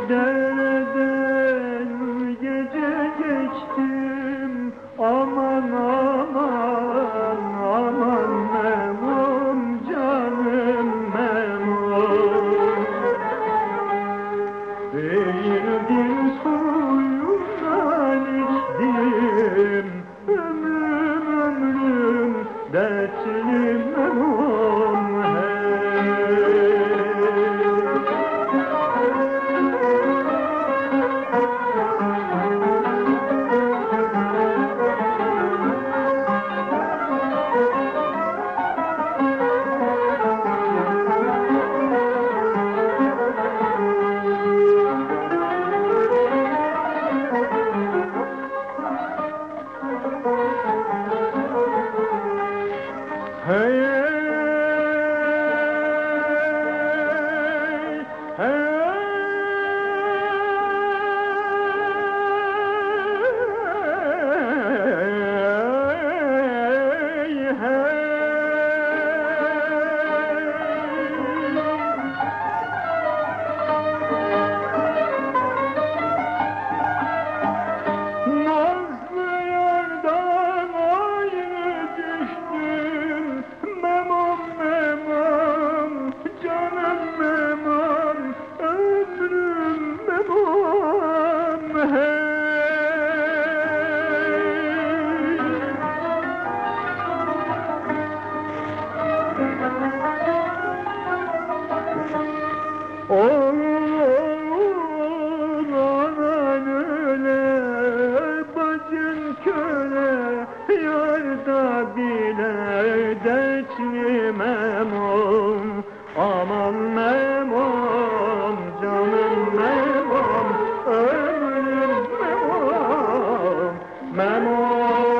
should sevgin suyundan içtim. Ömrüm ömrüm dertli memum Oğul anan bacın köle, yarda bile dertli memum. Aman memum, canım memum, ömrüm memum, Aman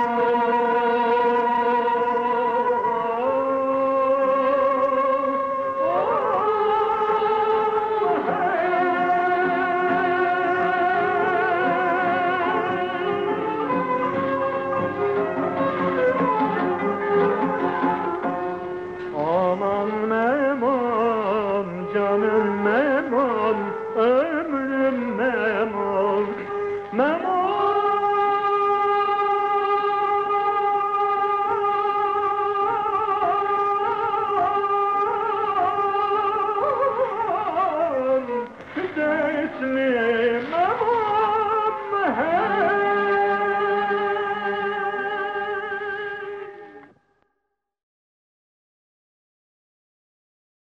canım memam,